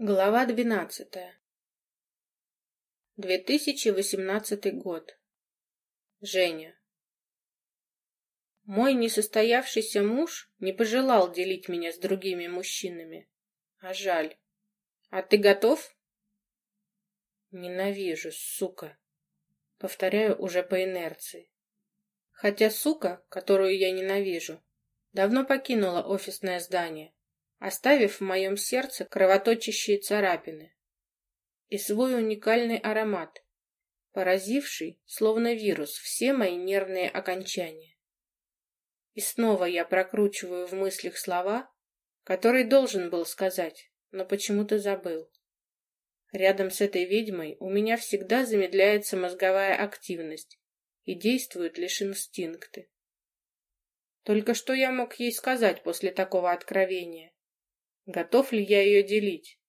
Глава двенадцатая. 2018 год. Женя. Мой несостоявшийся муж не пожелал делить меня с другими мужчинами. А жаль. А ты готов? Ненавижу, сука. Повторяю уже по инерции. Хотя сука, которую я ненавижу, давно покинула офисное здание оставив в моем сердце кровоточащие царапины. И свой уникальный аромат, поразивший, словно вирус, все мои нервные окончания. И снова я прокручиваю в мыслях слова, которые должен был сказать, но почему-то забыл. Рядом с этой ведьмой у меня всегда замедляется мозговая активность и действуют лишь инстинкты. Только что я мог ей сказать после такого откровения? Готов ли я ее делить?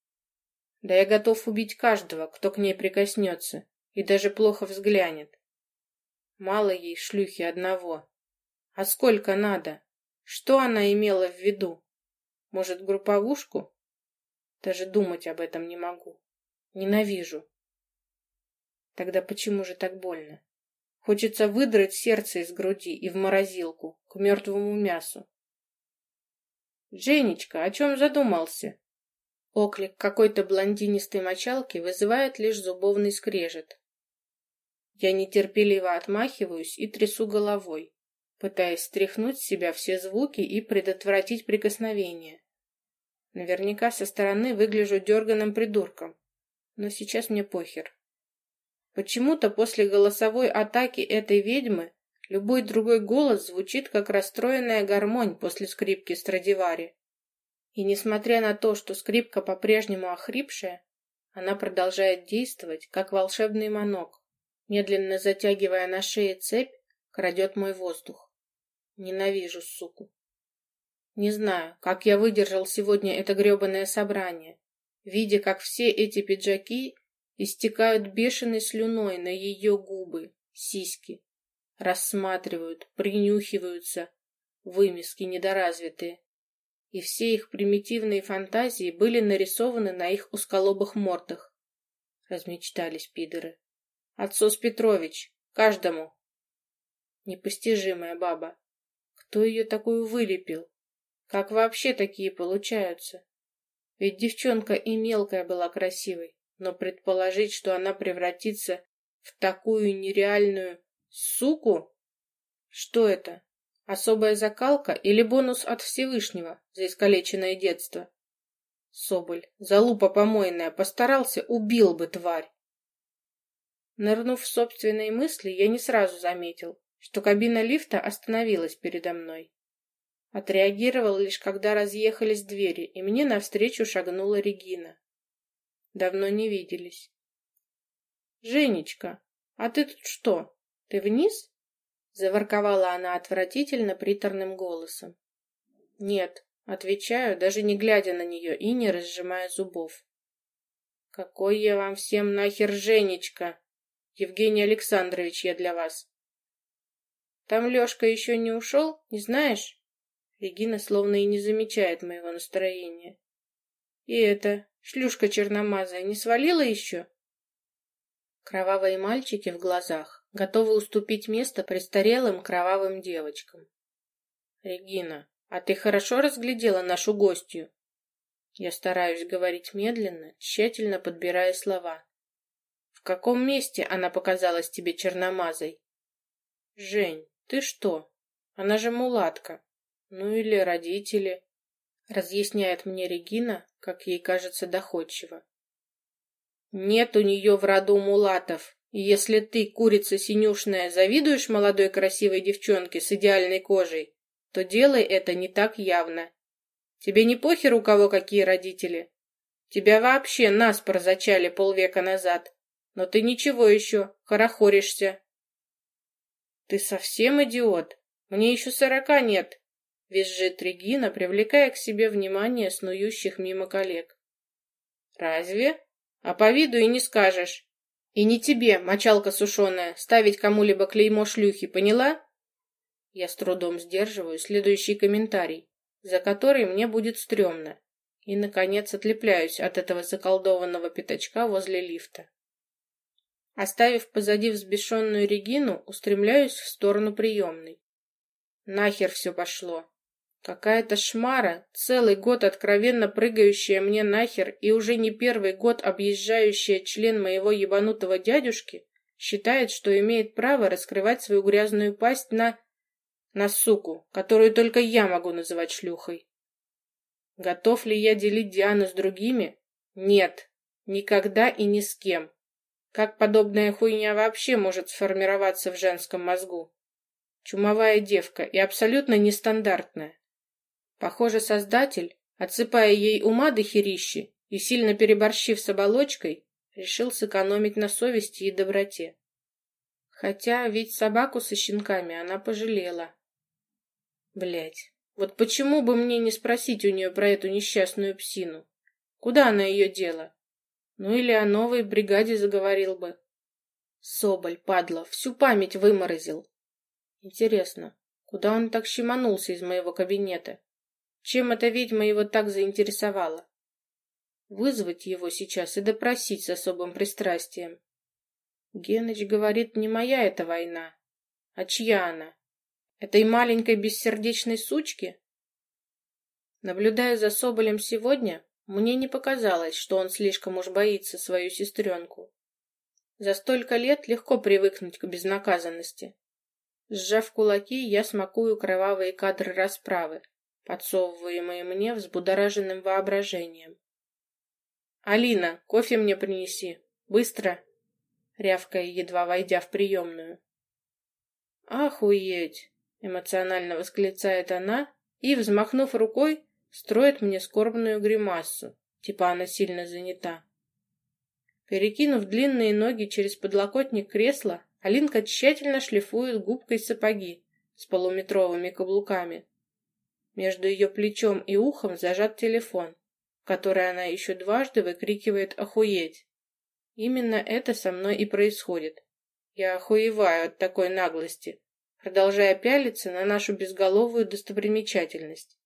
Да я готов убить каждого, кто к ней прикоснется, и даже плохо взглянет. Мало ей шлюхи одного. А сколько надо? Что она имела в виду? Может, групповушку? Даже думать об этом не могу. Ненавижу. Тогда почему же так больно? Хочется выдрать сердце из груди и в морозилку, к мертвому мясу. «Женечка, о чем задумался?» Оклик какой-то блондинистой мочалки вызывает лишь зубовный скрежет. Я нетерпеливо отмахиваюсь и трясу головой, пытаясь стряхнуть с себя все звуки и предотвратить прикосновение. Наверняка со стороны выгляжу дерганым придурком, но сейчас мне похер. Почему-то после голосовой атаки этой ведьмы Любой другой голос звучит, как расстроенная гармонь после скрипки Страдивари. И несмотря на то, что скрипка по-прежнему охрипшая, она продолжает действовать, как волшебный манок, медленно затягивая на шее цепь, крадет мой воздух. Ненавижу суку. Не знаю, как я выдержал сегодня это гребаное собрание, видя, как все эти пиджаки истекают бешеной слюной на ее губы, сиськи, рассматривают, принюхиваются, вымески недоразвитые. И все их примитивные фантазии были нарисованы на их узколобых мордах. Размечтались пидоры. Отцос Петрович, каждому. Непостижимая баба. Кто ее такую вылепил? Как вообще такие получаются? Ведь девчонка и мелкая была красивой, но предположить, что она превратится в такую нереальную Суку? Что это? Особая закалка или бонус от Всевышнего за искалеченное детство? Соболь, залупа помойная, постарался, убил бы тварь. Нырнув в собственные мысли, я не сразу заметил, что кабина лифта остановилась передо мной. Отреагировал лишь, когда разъехались двери, и мне навстречу шагнула Регина. Давно не виделись. «Женечка, а ты тут что, ты вниз? Заворковала она отвратительно приторным голосом. Нет, отвечаю, даже не глядя на нее и не разжимая зубов. Какой я вам всем нахер Женечка? Евгений Александрович, я для вас. Там Лешка еще не ушел, не знаешь? Регина словно и не замечает моего настроения. И это, шлюшка черномазая, не свалила еще? Кровавые мальчики в глазах готовы уступить место престарелым кровавым девочкам. «Регина, а ты хорошо разглядела нашу гостью?» Я стараюсь говорить медленно, тщательно подбирая слова. «В каком месте она показалась тебе черномазой?» «Жень, ты что? Она же мулатка. Ну или родители?» Разъясняет мне Регина, как ей кажется доходчиво. «Нет у нее в роду мулатов, если ты, курица синюшная, завидуешь молодой красивой девчонке с идеальной кожей, то делай это не так явно. Тебе не похер, у кого какие родители. Тебя вообще наспор зачали полвека назад, но ты ничего еще, хорохоришься. Ты совсем идиот? Мне еще сорока нет, визжит Регина, привлекая к себе внимание снующих мимо коллег. Разве? А по виду и не скажешь. И не тебе, мочалка сушеная, ставить кому-либо клеймо шлюхи, поняла? Я с трудом сдерживаю следующий комментарий, за который мне будет стрёмно. и, наконец, отлепляюсь от этого заколдованного пятачка возле лифта. Оставив позади взбешенную Регину, устремляюсь в сторону приемной. Нахер все пошло. Какая-то шмара, целый год откровенно прыгающая мне нахер и уже не первый год объезжающая член моего ебанутого дядюшки, считает, что имеет право раскрывать свою грязную пасть на... на суку, которую только я могу называть шлюхой. Готов ли я делить Диану с другими? Нет, никогда и ни с кем. Как подобная хуйня вообще может сформироваться в женском мозгу? Чумовая девка и абсолютно нестандартная. Похоже, создатель, отсыпая ей ума до херищи и сильно переборщив с оболочкой, решил сэкономить на совести и доброте. Хотя ведь собаку со щенками она пожалела. Блять, вот почему бы мне не спросить у нее про эту несчастную псину? Куда она ее дела? Ну или о новой бригаде заговорил бы. Соболь, падла, всю память выморозил. Интересно, куда он так щеманулся из моего кабинета? Чем эта ведьма его так заинтересовала? Вызвать его сейчас и допросить с особым пристрастием. Геныч говорит, не моя эта война. А чья она? Этой маленькой бессердечной сучки? Наблюдая за Соболем сегодня, мне не показалось, что он слишком уж боится свою сестренку. За столько лет легко привыкнуть к безнаказанности. Сжав кулаки, я смакую кровавые кадры расправы, подсовываемые мне взбудораженным воображением. «Алина, кофе мне принеси! Быстро!» рявкая, едва войдя в приемную. «Охуеть!» — эмоционально восклицает она и, взмахнув рукой, строит мне скорбную гримасу, типа она сильно занята. Перекинув длинные ноги через подлокотник кресла, Алинка тщательно шлифует губкой сапоги с полуметровыми каблуками. Между ее плечом и ухом зажат телефон, который она еще дважды выкрикивает «Охуеть!». Именно это со мной и происходит. Я охуеваю от такой наглости, продолжая пялиться на нашу безголовую достопримечательность.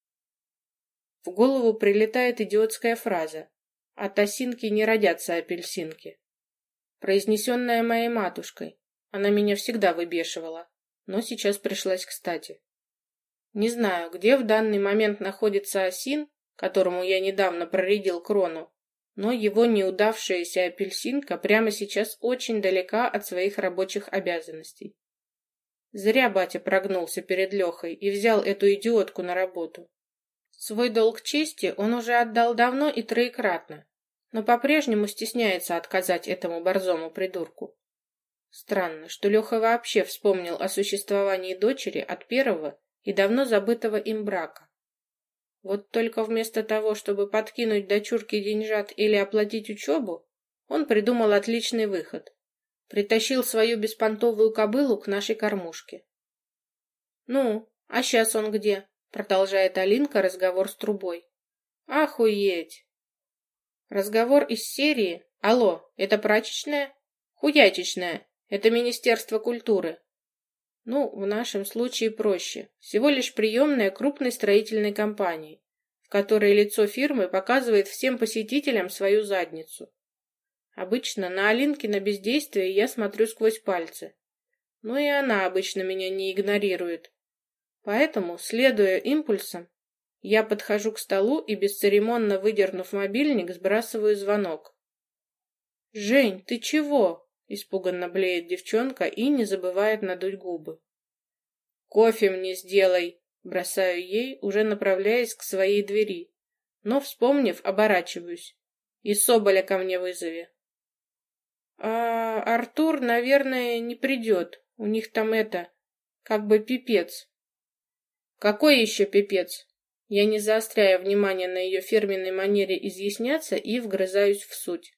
В голову прилетает идиотская фраза «От осинки не родятся апельсинки», произнесенная моей матушкой. Она меня всегда выбешивала, но сейчас пришлась кстати. Не знаю, где в данный момент находится осин, которому я недавно проредил крону, но его неудавшаяся апельсинка прямо сейчас очень далека от своих рабочих обязанностей. Зря батя прогнулся перед Лехой и взял эту идиотку на работу. Свой долг чести он уже отдал давно и троекратно, но по-прежнему стесняется отказать этому борзому придурку. Странно, что Леха вообще вспомнил о существовании дочери от первого и давно забытого им брака. Вот только вместо того, чтобы подкинуть дочурке деньжат или оплатить учебу, он придумал отличный выход. Притащил свою беспонтовую кобылу к нашей кормушке. «Ну, а сейчас он где?» — продолжает Алинка разговор с трубой. «Охуеть!» Разговор из серии «Алло, это прачечная?» «Хуятичная, это Министерство культуры». Ну, в нашем случае проще. Всего лишь приемная крупной строительной компании, в которой лицо фирмы показывает всем посетителям свою задницу. Обычно на Алинке на бездействие я смотрю сквозь пальцы. Но и она обычно меня не игнорирует. Поэтому, следуя импульсам, я подхожу к столу и, бесцеремонно выдернув мобильник, сбрасываю звонок. «Жень, ты чего?» Испуганно блеет девчонка и не забывает надуть губы. «Кофе мне сделай!» Бросаю ей, уже направляясь к своей двери. Но, вспомнив, оборачиваюсь. «И Соболя ко мне вызови!» «А Артур, наверное, не придет. У них там это, как бы пипец». «Какой еще пипец?» Я не заостряю внимание на ее фирменной манере изъясняться и вгрызаюсь в суть.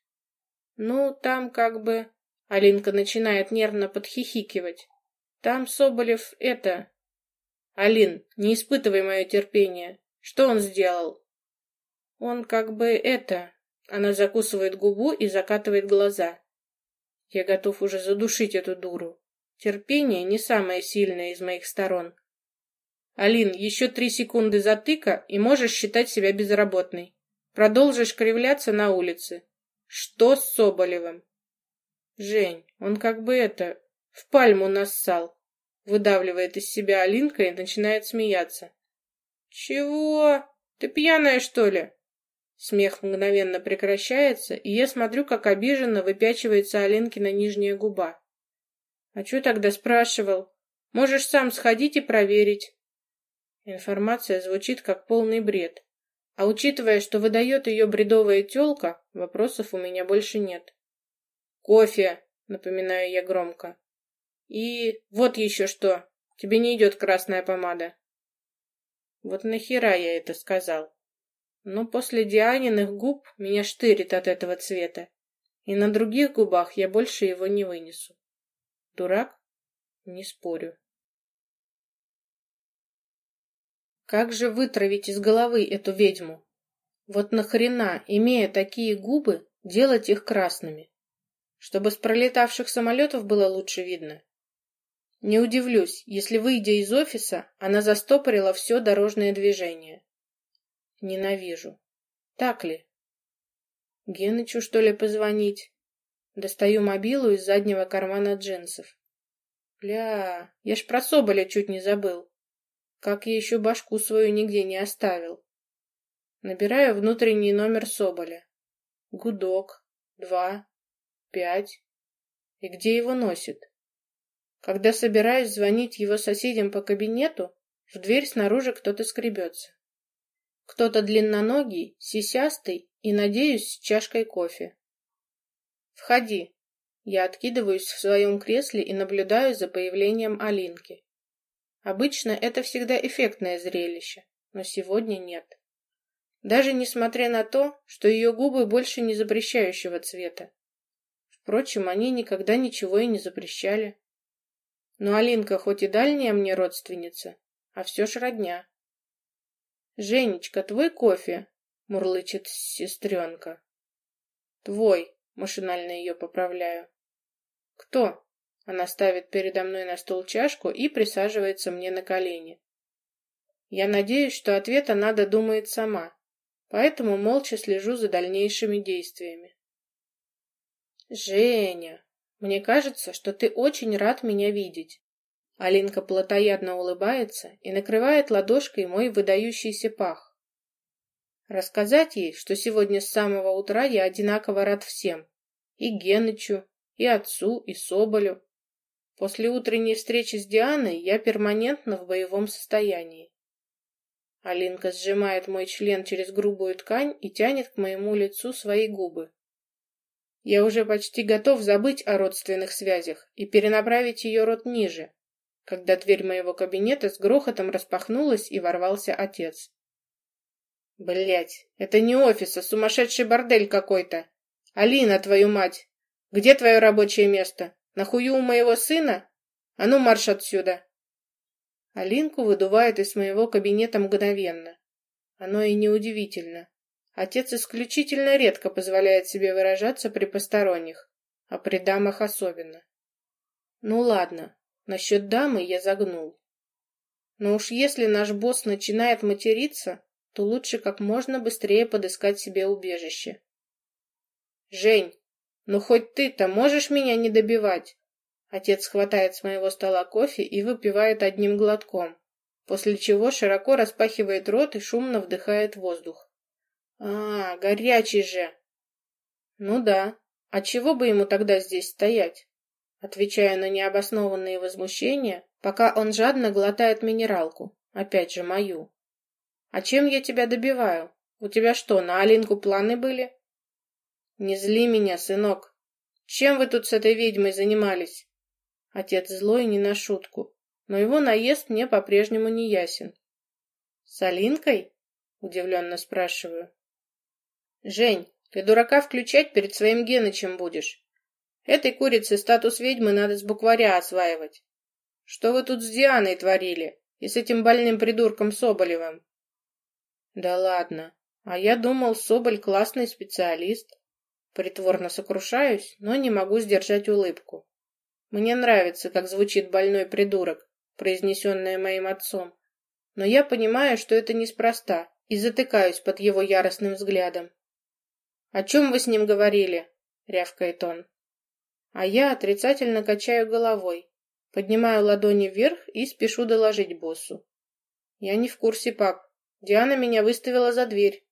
«Ну, там как бы...» Алинка начинает нервно подхихикивать. Там Соболев это... Алин, не испытывай мое терпение. Что он сделал? Он как бы это... Она закусывает губу и закатывает глаза. Я готов уже задушить эту дуру. Терпение не самое сильное из моих сторон. Алин, еще три секунды затыка, и можешь считать себя безработной. Продолжишь кривляться на улице. Что с Соболевым? Жень, он как бы это, в пальму нассал. Выдавливает из себя Алинка и начинает смеяться. Чего? Ты пьяная, что ли? Смех мгновенно прекращается, и я смотрю, как обиженно выпячивается Алинкина нижняя губа. А что тогда спрашивал? Можешь сам сходить и проверить. Информация звучит как полный бред. А учитывая, что выдает ее бредовая тёлка, вопросов у меня больше нет. «Кофе!» — напоминаю я громко. «И вот еще что. Тебе не идет красная помада». Вот нахера я это сказал? Но после Дианиных губ меня штырит от этого цвета, и на других губах я больше его не вынесу. Дурак? Не спорю. Как же вытравить из головы эту ведьму? Вот нахрена, имея такие губы, делать их красными? Чтобы с пролетавших самолетов было лучше видно. Не удивлюсь, если, выйдя из офиса, она застопорила все дорожное движение. Ненавижу. Так ли? Генычу, что ли, позвонить? Достаю мобилу из заднего кармана джинсов. Бля, я ж про Соболя чуть не забыл. Как я еще башку свою нигде не оставил. Набираю внутренний номер Соболя. Гудок. Два. Пять. И где его носит? Когда собираюсь звонить его соседям по кабинету, в дверь снаружи кто-то скребется. Кто-то длинноногий, сисястый и, надеюсь, с чашкой кофе. «Входи». Я откидываюсь в своем кресле и наблюдаю за появлением Алинки. Обычно это всегда эффектное зрелище, но сегодня нет. Даже несмотря на то, что ее губы больше не запрещающего цвета. Впрочем, они никогда ничего и не запрещали. Но Алинка хоть и дальняя мне родственница, а все ж родня. «Женечка, твой кофе?» — мурлычет сестренка. «Твой», — машинально ее поправляю. «Кто?» Она ставит передо мной на стол чашку и присаживается мне на колени. Я надеюсь, что ответ она додумает сама, поэтому молча слежу за дальнейшими действиями. «Женя, мне кажется, что ты очень рад меня видеть». Алинка плотоядно улыбается и накрывает ладошкой мой выдающийся пах. Рассказать ей, что сегодня с самого утра я одинаково рад всем. И Генычу, и отцу, и Соболю. После утренней встречи с Дианой я перманентно в боевом состоянии. Алинка сжимает мой член через грубую ткань и тянет к моему лицу свои губы. Я уже почти готов забыть о родственных связях и перенаправить ее рот ниже, когда дверь моего кабинета с грохотом распахнулась и ворвался отец. Блять, это не офис, а сумасшедший бордель какой-то. Алина, твою мать, где твое рабочее место? Нахую у моего сына? А ну марш отсюда!» Алинку выдувает из моего кабинета мгновенно. Оно и неудивительно. Отец исключительно редко позволяет себе выражаться при посторонних, а при дамах особенно. Ну ладно, насчет дамы я загнул. Но уж если наш босс начинает материться, то лучше как можно быстрее подыскать себе убежище. «Жень, ну хоть ты-то можешь меня не добивать? Отец хватает с моего стола кофе и выпивает одним глотком, после чего широко распахивает рот и шумно вдыхает воздух. А, горячий же. Ну да. А чего бы ему тогда здесь стоять? Отвечаю на необоснованные возмущения, пока он жадно глотает минералку, опять же мою. А чем я тебя добиваю? У тебя что, на Алинку планы были? Не зли меня, сынок. Чем вы тут с этой ведьмой занимались? Отец злой не на шутку, но его наезд мне по-прежнему не ясен. С Алинкой? Удивленно спрашиваю. Жень, ты дурака включать перед своим Генычем будешь. Этой курице статус ведьмы надо с букваря осваивать. Что вы тут с Дианой творили? И с этим больным придурком Соболевым? Да ладно. А я думал, Соболь классный специалист. Притворно сокрушаюсь, но не могу сдержать улыбку. Мне нравится, как звучит больной придурок, произнесенное моим отцом. Но я понимаю, что это неспроста, и затыкаюсь под его яростным взглядом. «О чем вы с ним говорили?» — рявкает он. А я отрицательно качаю головой, поднимаю ладони вверх и спешу доложить боссу. «Я не в курсе, пап. Диана меня выставила за дверь».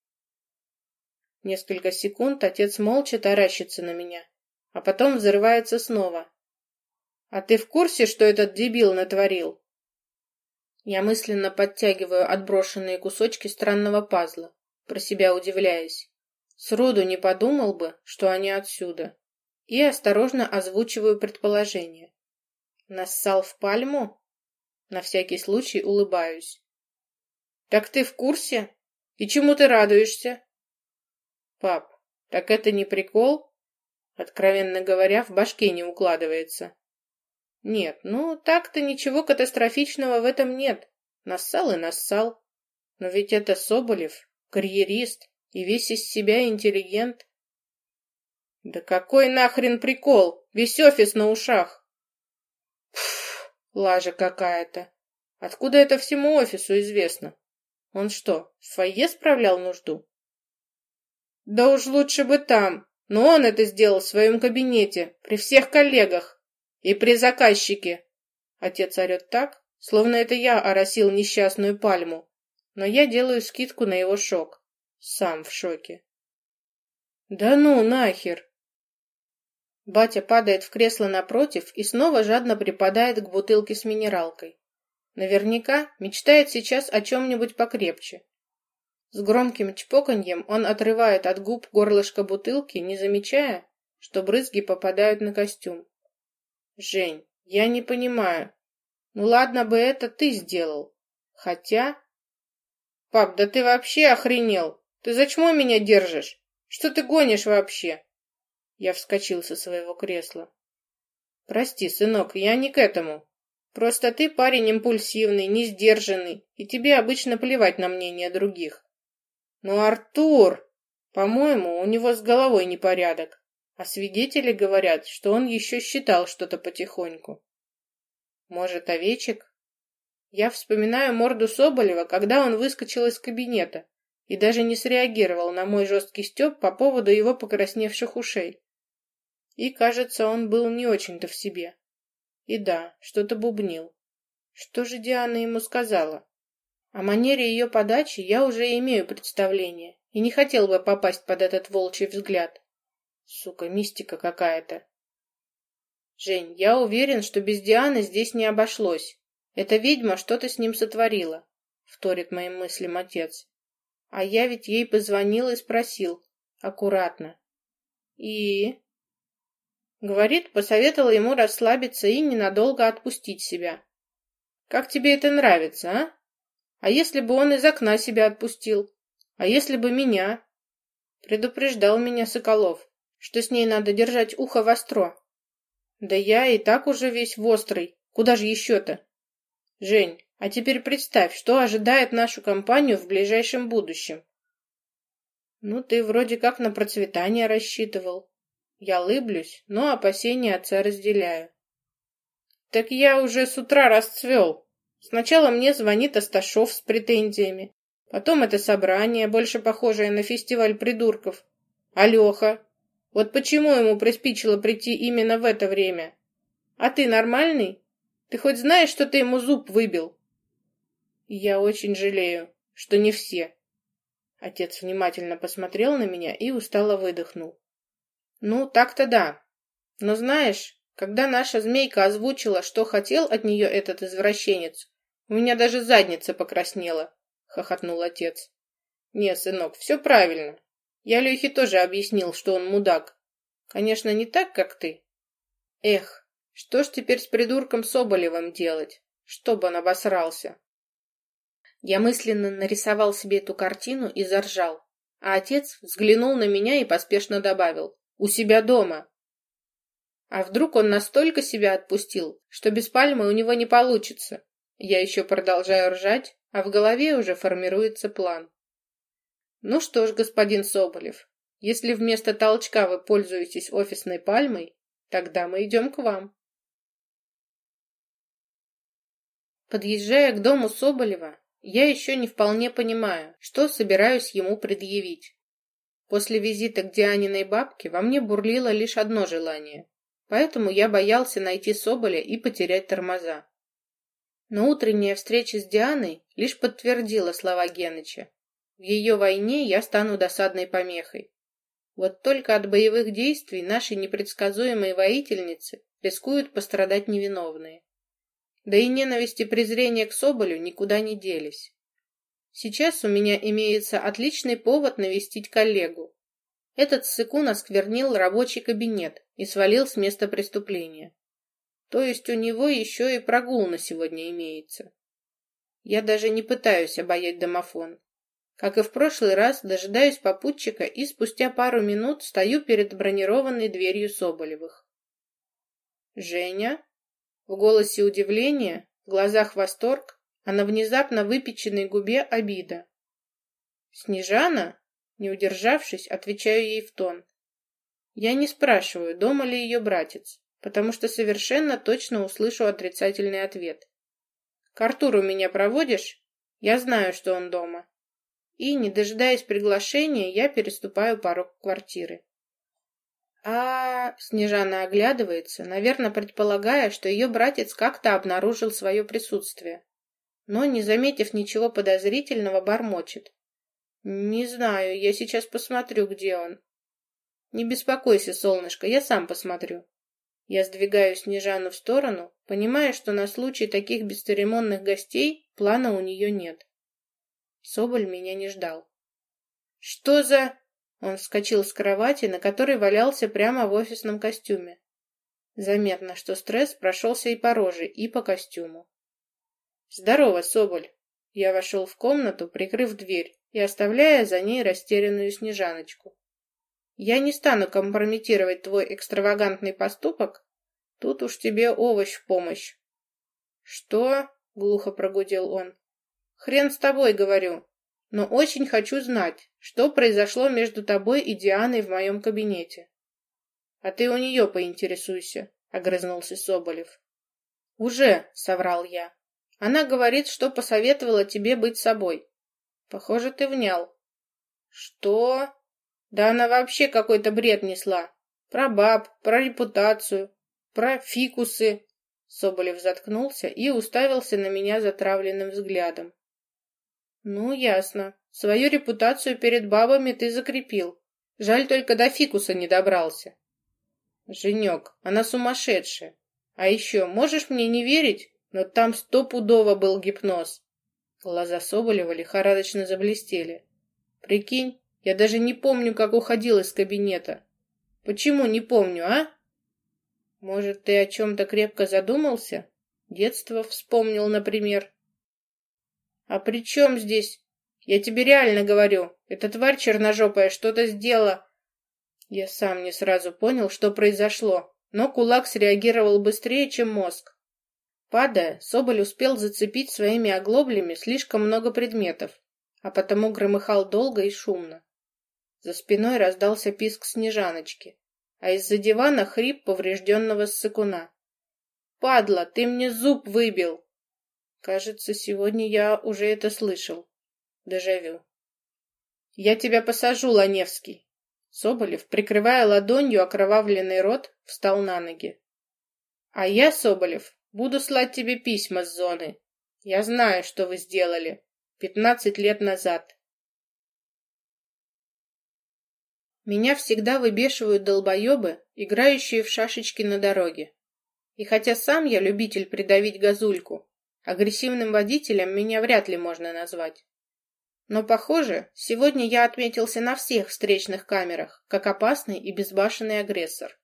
Несколько секунд отец молча таращится на меня, а потом взрывается снова. «А ты в курсе, что этот дебил натворил?» Я мысленно подтягиваю отброшенные кусочки странного пазла, про себя удивляясь. Сроду не подумал бы, что они отсюда. И осторожно озвучиваю предположение. Нассал в пальму? На всякий случай улыбаюсь. Так ты в курсе? И чему ты радуешься? Пап, так это не прикол? Откровенно говоря, в башке не укладывается. Нет, ну так-то ничего катастрофичного в этом нет. Нассал и нассал. Но ведь это Соболев, карьерист и весь из себя интеллигент. Да какой нахрен прикол? Весь офис на ушах. Пф, лажа какая-то. Откуда это всему офису известно? Он что, в фойе справлял нужду? Да уж лучше бы там, но он это сделал в своем кабинете, при всех коллегах. И при заказчике. Отец орет так, словно это я оросил несчастную пальму. Но я делаю скидку на его шок. Сам в шоке. Да ну нахер. Батя падает в кресло напротив и снова жадно припадает к бутылке с минералкой. Наверняка мечтает сейчас о чем-нибудь покрепче. С громким чпоканьем он отрывает от губ горлышко бутылки, не замечая, что брызги попадают на костюм. Жень, я не понимаю. Ну ладно бы это ты сделал. Хотя... Пап, да ты вообще охренел. Ты зачем меня держишь? Что ты гонишь вообще? Я вскочил со своего кресла. Прости, сынок, я не к этому. Просто ты парень импульсивный, несдержанный, и тебе обычно плевать на мнение других. Но Артур, по-моему, у него с головой непорядок. А свидетели говорят, что он еще считал что-то потихоньку. Может, овечек? Я вспоминаю морду Соболева, когда он выскочил из кабинета и даже не среагировал на мой жесткий стёб по поводу его покрасневших ушей. И, кажется, он был не очень-то в себе. И да, что-то бубнил. Что же Диана ему сказала? О манере ее подачи я уже имею представление и не хотел бы попасть под этот волчий взгляд. Сука, мистика какая-то. Жень, я уверен, что без Дианы здесь не обошлось. Эта ведьма что-то с ним сотворила, вторит моим мыслям отец. А я ведь ей позвонил и спросил. Аккуратно. И... Говорит, посоветовала ему расслабиться и ненадолго отпустить себя. Как тебе это нравится, а? А если бы он из окна себя отпустил? А если бы меня? Предупреждал меня Соколов что с ней надо держать ухо востро. Да я и так уже весь вострый. Куда же еще-то? Жень, а теперь представь, что ожидает нашу компанию в ближайшем будущем. Ну, ты вроде как на процветание рассчитывал. Я лыблюсь, но опасения отца разделяю. Так я уже с утра расцвел. Сначала мне звонит Асташов с претензиями. Потом это собрание, больше похожее на фестиваль придурков. Алеха, вот почему ему приспичило прийти именно в это время? А ты нормальный? Ты хоть знаешь, что ты ему зуб выбил? Я очень жалею, что не все. Отец внимательно посмотрел на меня и устало выдохнул. Ну, так-то да. Но знаешь, когда наша змейка озвучила, что хотел от нее этот извращенец, у меня даже задница покраснела, хохотнул отец. Не, сынок, все правильно. Я Лехе тоже объяснил, что он мудак. Конечно, не так, как ты. Эх, что ж теперь с придурком Соболевым делать? Чтобы он обосрался. Я мысленно нарисовал себе эту картину и заржал. А отец взглянул на меня и поспешно добавил. У себя дома. А вдруг он настолько себя отпустил, что без пальмы у него не получится? Я еще продолжаю ржать, а в голове уже формируется план. Ну что ж, господин Соболев, если вместо толчка вы пользуетесь офисной пальмой, тогда мы идем к вам. Подъезжая к дому Соболева, я еще не вполне понимаю, что собираюсь ему предъявить. После визита к Дианиной бабке во мне бурлило лишь одно желание, поэтому я боялся найти Соболя и потерять тормоза. Но утренняя встреча с Дианой лишь подтвердила слова Геныча. В ее войне я стану досадной помехой. Вот только от боевых действий нашей непредсказуемой воительницы рискуют пострадать невиновные. Да и ненависть и презрение к Соболю никуда не делись. Сейчас у меня имеется отличный повод навестить коллегу. Этот сыкун осквернил рабочий кабинет и свалил с места преступления. То есть у него еще и прогул на сегодня имеется. Я даже не пытаюсь обаять домофон. Как и в прошлый раз, дожидаюсь попутчика и спустя пару минут стою перед бронированной дверью Соболевых. «Женя?» В голосе удивление, в глазах восторг, а на внезапно выпеченной губе обида. «Снежана?» Не удержавшись, отвечаю ей в тон. Я не спрашиваю, дома ли ее братец, потому что совершенно точно услышу отрицательный ответ. «К Артуру меня проводишь?» Я знаю, что он дома. И, не дожидаясь приглашения, я переступаю порог квартиры а Снежана оглядывается, наверное, предполагая, что ее братец как-то обнаружил свое присутствие. Но, не заметив ничего подозрительного, бормочет. «Не знаю, я сейчас посмотрю, где он». «Не беспокойся, солнышко, я сам посмотрю». Я сдвигаю Снежану в сторону, понимая, что на случай таких бесцеремонных гостей плана у нее нет. Соболь меня не ждал. «Что за...» Он вскочил с кровати, на которой валялся прямо в офисном костюме. Заметно, что стресс прошелся и по роже, и по костюму. «Здорово, Соболь!» Я вошел в комнату, прикрыв дверь и оставляя за ней растерянную Снежаночку. «Я не стану компрометировать твой экстравагантный поступок. Тут уж тебе овощ в помощь». «Что?» — глухо прогудел он. «Хрен с тобой, говорю но очень хочу знать, что произошло между тобой и Дианой в моем кабинете. — А ты у нее поинтересуйся, — огрызнулся Соболев. — Уже, — соврал я. Она говорит, что посоветовала тебе быть собой. Похоже, ты внял. — Что? Да она вообще какой-то бред несла. Про баб, про репутацию, про фикусы. Соболев заткнулся и уставился на меня затравленным взглядом. «Ну, ясно. Свою репутацию перед бабами ты закрепил. Жаль, только до фикуса не добрался». «Женек, она сумасшедшая. А еще, можешь мне не верить, но там стопудово был гипноз». Глаза Соболева лихорадочно заблестели. «Прикинь, я даже не помню, как уходил из кабинета. Почему не помню, а?» «Может, ты о чем-то крепко задумался? Детство вспомнил, например?» «А при чем здесь? Я тебе реально говорю, эта тварь черножопая что-то сделала». Я сам не сразу понял, что произошло, но кулак среагировал быстрее, чем мозг. Падая, Соболь успел зацепить своими оглоблями слишком много предметов, а потому громыхал долго и шумно. За спиной раздался писк снежаночки, а из-за дивана хрип поврежденного ссыкуна. «Падла, ты мне зуб выбил!» Кажется, сегодня я уже это слышал. Дежавю. Я тебя посажу, Ланевский. Соболев, прикрывая ладонью окровавленный рот, встал на ноги. А я, Соболев, буду слать тебе письма с зоны. Я знаю, что вы сделали. Пятнадцать лет назад. Меня всегда выбешивают долбоебы, играющие в шашечки на дороге. И хотя сам я любитель придавить газульку, Агрессивным водителем меня вряд ли можно назвать. Но, похоже, сегодня я отметился на всех встречных камерах, как опасный и безбашенный агрессор.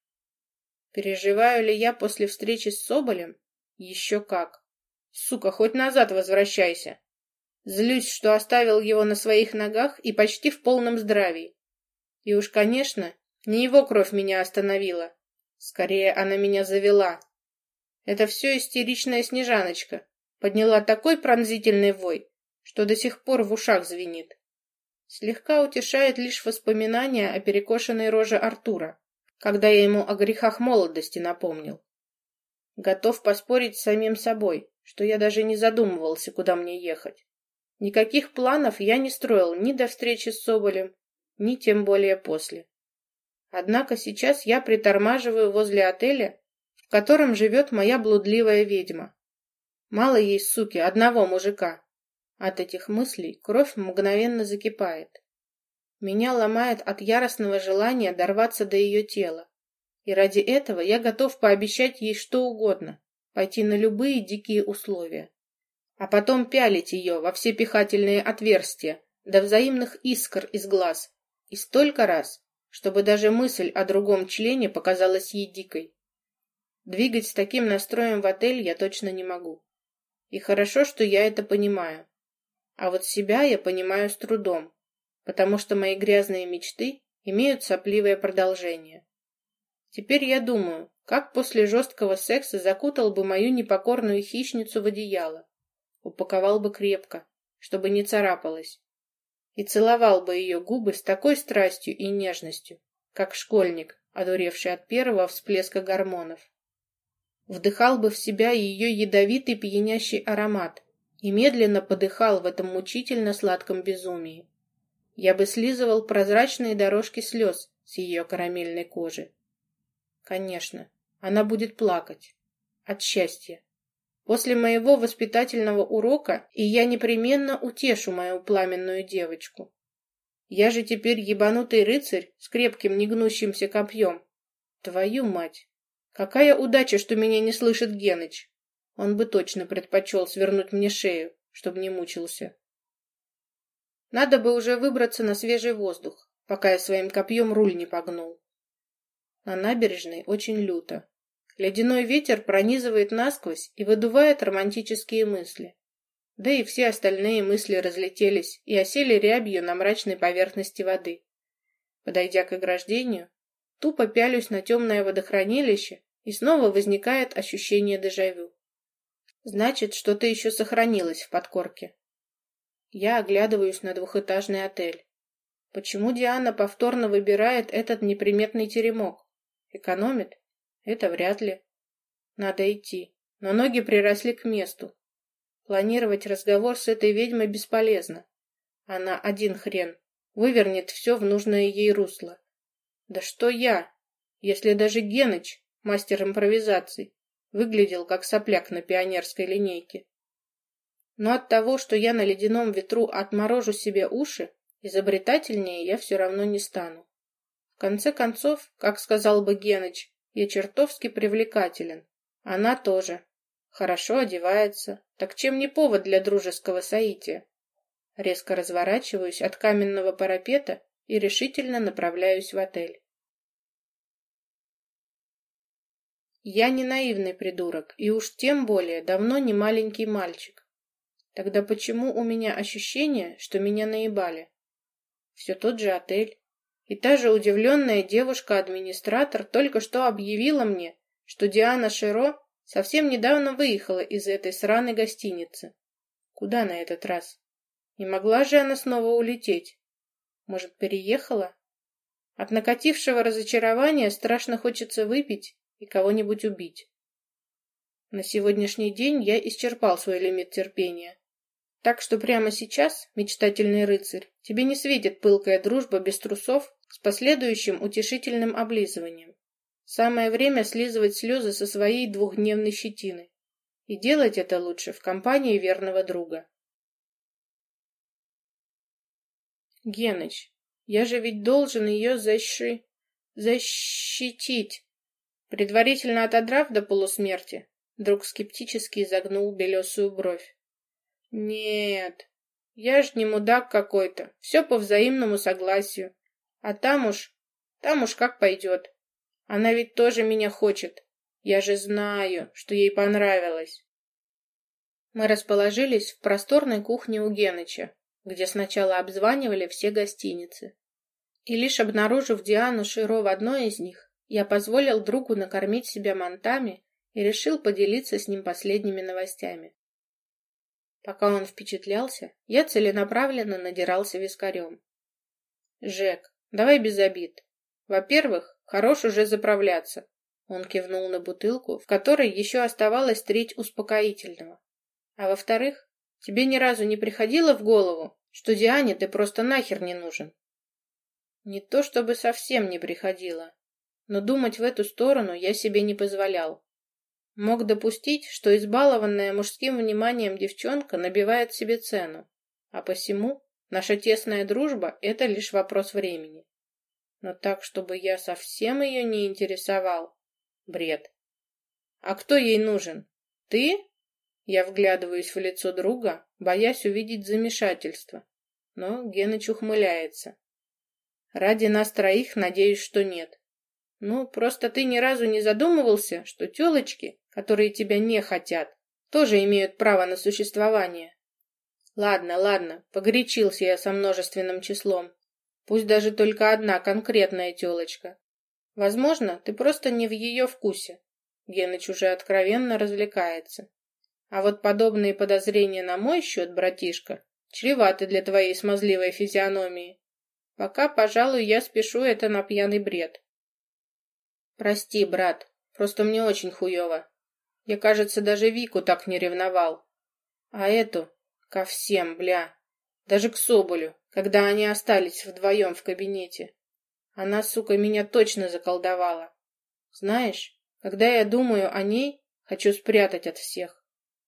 Переживаю ли я после встречи с Соболем? Еще как. Сука, хоть назад возвращайся. Злюсь, что оставил его на своих ногах и почти в полном здравии. И уж, конечно, не его кровь меня остановила. Скорее, она меня завела. Это все истеричная Снежаночка, подняла такой пронзительный вой, что до сих пор в ушах звенит. Слегка утешает лишь воспоминание о перекошенной роже Артура, когда я ему о грехах молодости напомнил. Готов поспорить с самим собой, что я даже не задумывался, куда мне ехать. Никаких планов я не строил ни до встречи с Соболем, ни тем более после. Однако сейчас я притормаживаю возле отеля, в котором живет моя блудливая ведьма. Мало ей, суки, одного мужика. От этих мыслей кровь мгновенно закипает. Меня ломает от яростного желания дорваться до ее тела. И ради этого я готов пообещать ей что угодно, пойти на любые дикие условия. А потом пялить ее во все пихательные отверстия, до взаимных искр из глаз. И столько раз, чтобы даже мысль о другом члене показалась ей дикой. Двигать с таким настроем в отель я точно не могу. И хорошо, что я это понимаю. А вот себя я понимаю с трудом, потому что мои грязные мечты имеют сопливое продолжение. Теперь я думаю, как после жесткого секса закутал бы мою непокорную хищницу в одеяло, упаковал бы крепко, чтобы не царапалась, и целовал бы ее губы с такой страстью и нежностью, как школьник, одуревший от первого всплеска гормонов. Вдыхал бы в себя ее ядовитый пьянящий аромат и медленно подыхал в этом мучительно сладком безумии. Я бы слизывал прозрачные дорожки слез с ее карамельной кожи. Конечно, она будет плакать. От счастья. После моего воспитательного урока и я непременно утешу мою пламенную девочку. Я же теперь ебанутый рыцарь с крепким негнущимся копьем. Твою мать! Какая удача, что меня не слышит Геныч. Он бы точно предпочел свернуть мне шею, чтобы не мучился. Надо бы уже выбраться на свежий воздух, пока я своим копьем руль не погнул. На набережной очень люто. Ледяной ветер пронизывает насквозь и выдувает романтические мысли. Да и все остальные мысли разлетелись и осели рябью на мрачной поверхности воды. Подойдя к ограждению, тупо пялюсь на темное водохранилище, и снова возникает ощущение дежавю. Значит, что-то еще сохранилось в подкорке. Я оглядываюсь на двухэтажный отель. Почему Диана повторно выбирает этот неприметный теремок? Экономит? Это вряд ли. Надо идти. Но ноги приросли к месту. Планировать разговор с этой ведьмой бесполезно. Она один хрен. Вывернет все в нужное ей русло. Да что я, если даже Геныч, мастер импровизаций, выглядел как сопляк на пионерской линейке. Но от того, что я на ледяном ветру отморожу себе уши, изобретательнее я все равно не стану. В конце концов, как сказал бы Геныч, я чертовски привлекателен. Она тоже. Хорошо одевается. Так чем не повод для дружеского соития? Резко разворачиваюсь от каменного парапета и решительно направляюсь в отель. Я не наивный придурок, и уж тем более давно не маленький мальчик. Тогда почему у меня ощущение, что меня наебали? Все тот же отель. И та же удивленная девушка-администратор только что объявила мне, что Диана Широ совсем недавно выехала из этой сраной гостиницы. Куда на этот раз? Не могла же она снова улететь? Может, переехала? От накатившего разочарования страшно хочется выпить и кого-нибудь убить. На сегодняшний день я исчерпал свой лимит терпения. Так что прямо сейчас, мечтательный рыцарь, тебе не светит пылкая дружба без трусов с последующим утешительным облизыванием. Самое время слизывать слезы со своей двухдневной щетины. И делать это лучше в компании верного друга. Геныч, я же ведь должен ее защи... защитить. Предварительно отодрав до полусмерти, друг скептически изогнул белесую бровь. Нет, я ж не мудак какой-то, все по взаимному согласию. А там уж, там уж как пойдет. Она ведь тоже меня хочет. Я же знаю, что ей понравилось. Мы расположились в просторной кухне у Геныча, где сначала обзванивали все гостиницы. И лишь обнаружив Диану Широ в одной из них, я позволил другу накормить себя мантами и решил поделиться с ним последними новостями. Пока он впечатлялся, я целенаправленно надирался вискарем. «Жек, давай без обид. Во-первых, хорош уже заправляться». Он кивнул на бутылку, в которой еще оставалась треть успокоительного. «А во-вторых, Тебе ни разу не приходило в голову, что Диане ты просто нахер не нужен? Не то чтобы совсем не приходило, но думать в эту сторону я себе не позволял. Мог допустить, что избалованная мужским вниманием девчонка набивает себе цену, а посему наша тесная дружба — это лишь вопрос времени. Но так, чтобы я совсем ее не интересовал — бред. А кто ей нужен? Ты? Я вглядываюсь в лицо друга, боясь увидеть замешательство. Но Геныч ухмыляется. Ради нас троих надеюсь, что нет. Ну, просто ты ни разу не задумывался, что тёлочки, которые тебя не хотят, тоже имеют право на существование. Ладно, ладно, погорячился я со множественным числом. Пусть даже только одна конкретная тёлочка. Возможно, ты просто не в ее вкусе. Геныч уже откровенно развлекается. А вот подобные подозрения на мой счет, братишка, чреваты для твоей смазливой физиономии. Пока, пожалуй, я спешу это на пьяный бред. Прости, брат, просто мне очень хуёво. Я, кажется, даже Вику так не ревновал. А эту ко всем, бля. Даже к Соболю, когда они остались вдвоем в кабинете. Она, сука, меня точно заколдовала. Знаешь, когда я думаю о ней, хочу спрятать от всех.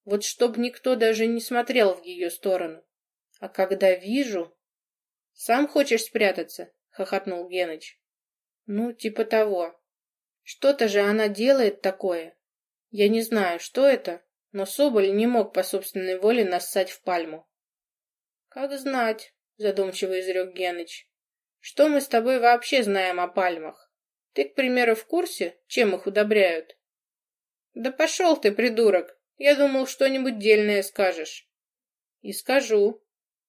Вот чтоб никто даже не смотрел в ее сторону. А когда вижу... «Сам хочешь спрятаться?» — хохотнул Геныч. «Ну, типа того. Что-то же она делает такое. Я не знаю, что это, но Соболь не мог по собственной воле нассать в пальму». «Как знать», — задумчиво изрек Геныч. «Что мы с тобой вообще знаем о пальмах? Ты, к примеру, в курсе, чем их удобряют?» «Да пошел ты, придурок!» Я думал, что-нибудь дельное скажешь. И скажу.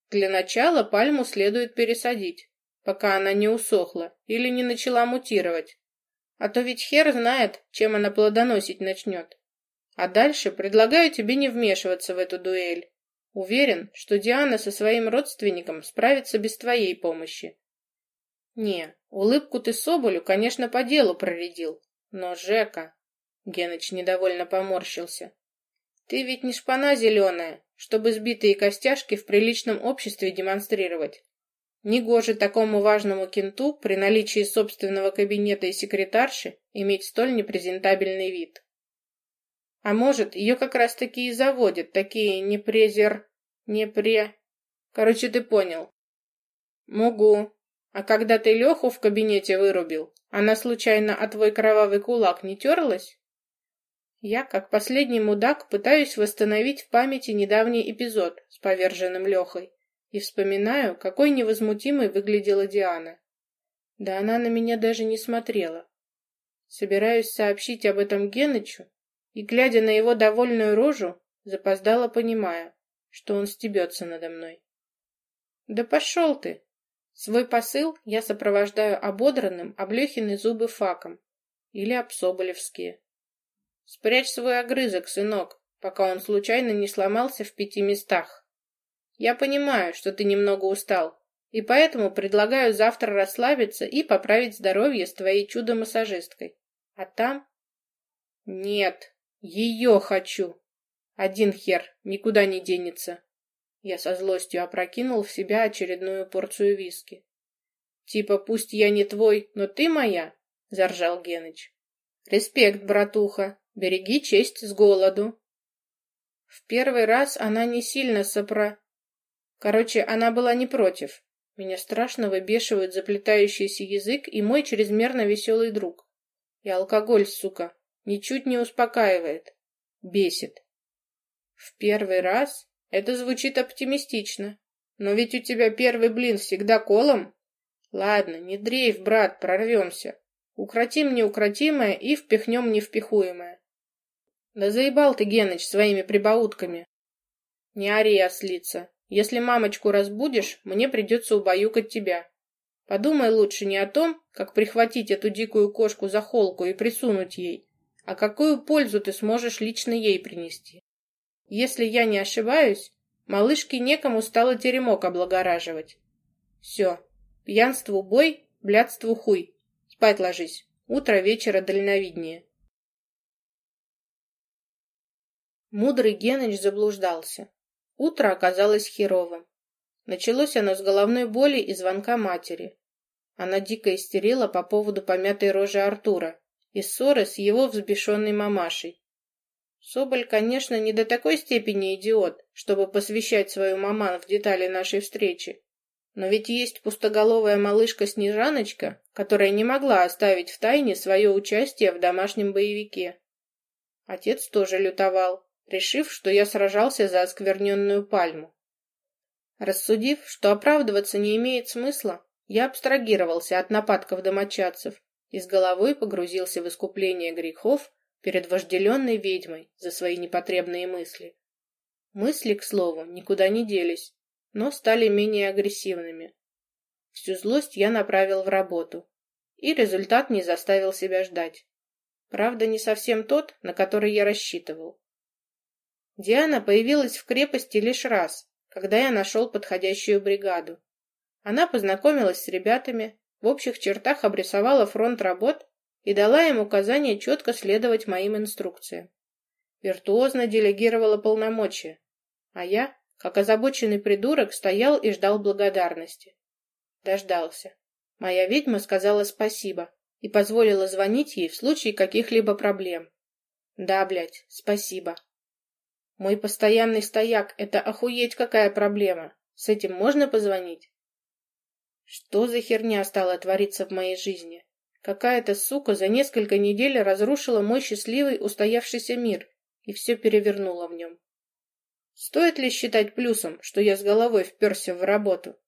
Для начала пальму следует пересадить, пока она не усохла или не начала мутировать. А то ведь хер знает, чем она плодоносить начнет. А дальше предлагаю тебе не вмешиваться в эту дуэль. Уверен, что Диана со своим родственником справится без твоей помощи. Не, улыбку ты Соболю, конечно, по делу проредил. Но Жека... Геныч недовольно поморщился. Ты ведь не шпана зеленая, чтобы сбитые костяшки в приличном обществе демонстрировать. Негоже такому важному кенту при наличии собственного кабинета и секретарши иметь столь непрезентабельный вид. А может, ее как раз-таки и заводят такие непрезер... непре... Короче, ты понял. Могу. А когда ты Леху в кабинете вырубил, она случайно от твой кровавый кулак не терлась? Я, как последний мудак, пытаюсь восстановить в памяти недавний эпизод с поверженным Лехой и вспоминаю, какой невозмутимой выглядела Диана. Да она на меня даже не смотрела. Собираюсь сообщить об этом Генычу, и, глядя на его довольную рожу, запоздало понимая, что он стебется надо мной. «Да пошел ты!» Свой посыл я сопровождаю ободранным об зубы факом или обсоболевские. Спрячь свой огрызок, сынок, пока он случайно не сломался в пяти местах. Я понимаю, что ты немного устал, и поэтому предлагаю завтра расслабиться и поправить здоровье с твоей чудо-массажисткой. А там... Нет, ее хочу. Один хер, никуда не денется. Я со злостью опрокинул в себя очередную порцию виски. Типа, пусть я не твой, но ты моя, заржал Геныч. Респект, братуха, Береги честь с голоду. В первый раз она не сильно сопра... Короче, она была не против. Меня страшно выбешивает заплетающийся язык и мой чрезмерно веселый друг. И алкоголь, сука, ничуть не успокаивает. Бесит. В первый раз? Это звучит оптимистично. Но ведь у тебя первый блин всегда колом. Ладно, не дрейф, брат, прорвемся. Укротим неукротимое и впихнем невпихуемое. Да заебал ты, Геныч, своими прибаутками. Не ори, ослица. Если мамочку разбудишь, мне придется убаюкать тебя. Подумай лучше не о том, как прихватить эту дикую кошку за холку и присунуть ей, а какую пользу ты сможешь лично ей принести. Если я не ошибаюсь, малышке некому стало теремок облагораживать. Все, пьянству бой, блядству хуй. Спать ложись, утро вечера дальновиднее. Мудрый Геныч заблуждался. Утро оказалось херовым. Началось оно с головной боли и звонка матери. Она дико истерила по поводу помятой рожи Артура и ссоры с его взбешенной мамашей. Соболь, конечно, не до такой степени идиот, чтобы посвящать свою маман в детали нашей встречи. Но ведь есть пустоголовая малышка Снежаночка, которая не могла оставить в тайне свое участие в домашнем боевике. Отец тоже лютовал, решив, что я сражался за оскверненную пальму. Рассудив, что оправдываться не имеет смысла, я абстрагировался от нападков домочадцев и с головой погрузился в искупление грехов перед вожделенной ведьмой за свои непотребные мысли. Мысли, к слову, никуда не делись, но стали менее агрессивными. Всю злость я направил в работу, и результат не заставил себя ждать. Правда, не совсем тот, на который я рассчитывал. Диана появилась в крепости лишь раз, когда я нашел подходящую бригаду. Она познакомилась с ребятами, в общих чертах обрисовала фронт работ и дала им указание четко следовать моим инструкциям. Виртуозно делегировала полномочия, а я, как озабоченный придурок, стоял и ждал благодарности. Дождался. Моя ведьма сказала спасибо и позволила звонить ей в случае каких-либо проблем. Да, блядь, спасибо. Мой постоянный стояк — это охуеть какая проблема. С этим можно позвонить? Что за херня стала твориться в моей жизни? Какая-то сука за несколько недель разрушила мой счастливый устоявшийся мир и все перевернула в нем. Стоит ли считать плюсом, что я с головой вперся в работу?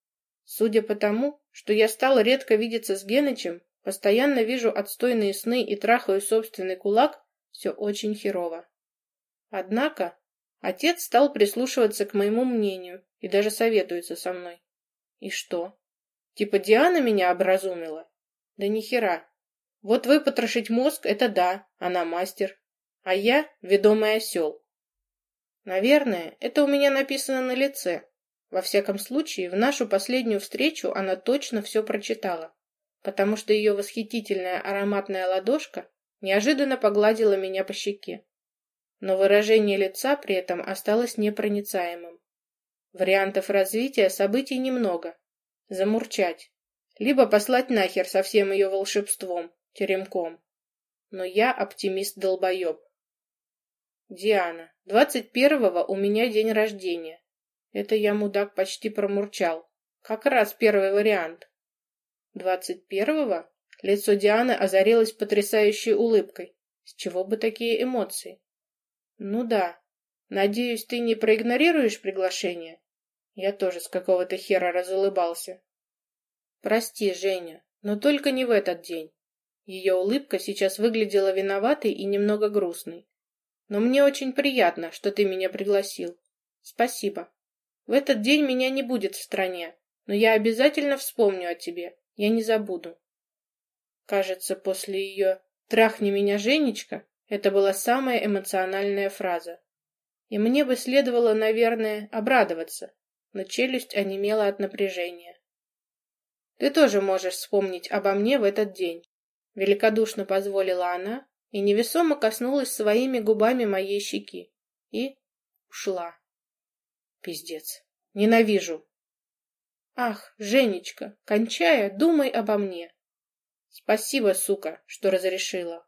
Судя по тому, что я стал редко видеться с Генычем, постоянно вижу отстойные сны и трахаю собственный кулак, все очень херово. Однако отец стал прислушиваться к моему мнению и даже советуется со мной. И что? Типа Диана меня образумила? Да ни хера. Вот выпотрошить мозг — это да, она мастер. А я — ведомый осел. Наверное, это у меня написано на лице. Во всяком случае, в нашу последнюю встречу она точно все прочитала, потому что ее восхитительная ароматная ладошка неожиданно погладила меня по щеке. Но выражение лица при этом осталось непроницаемым. Вариантов развития событий немного. Замурчать, либо послать нахер со всем ее волшебством, теремком. Но я оптимист-долбоеб. Диана, двадцать первого у меня день рождения. Это я, мудак, почти промурчал. Как раз первый вариант. Двадцать первого? Лицо Дианы озарилось потрясающей улыбкой. С чего бы такие эмоции? Ну да. Надеюсь, ты не проигнорируешь приглашение? Я тоже с какого-то хера разулыбался. Прости, Женя, но только не в этот день. Ее улыбка сейчас выглядела виноватой и немного грустной. Но мне очень приятно, что ты меня пригласил. Спасибо. В этот день меня не будет в стране, но я обязательно вспомню о тебе. Я не забуду. Кажется, после ее «трахни меня, Женечка» это была самая эмоциональная фраза. И мне бы следовало, наверное, обрадоваться, но челюсть онемела от напряжения. Ты тоже можешь вспомнить обо мне в этот день. Великодушно позволила она и невесомо коснулась своими губами моей щеки. И ушла. Пиздец. Ненавижу. Ах, Женечка, кончая, думай обо мне. Спасибо, сука, что разрешила.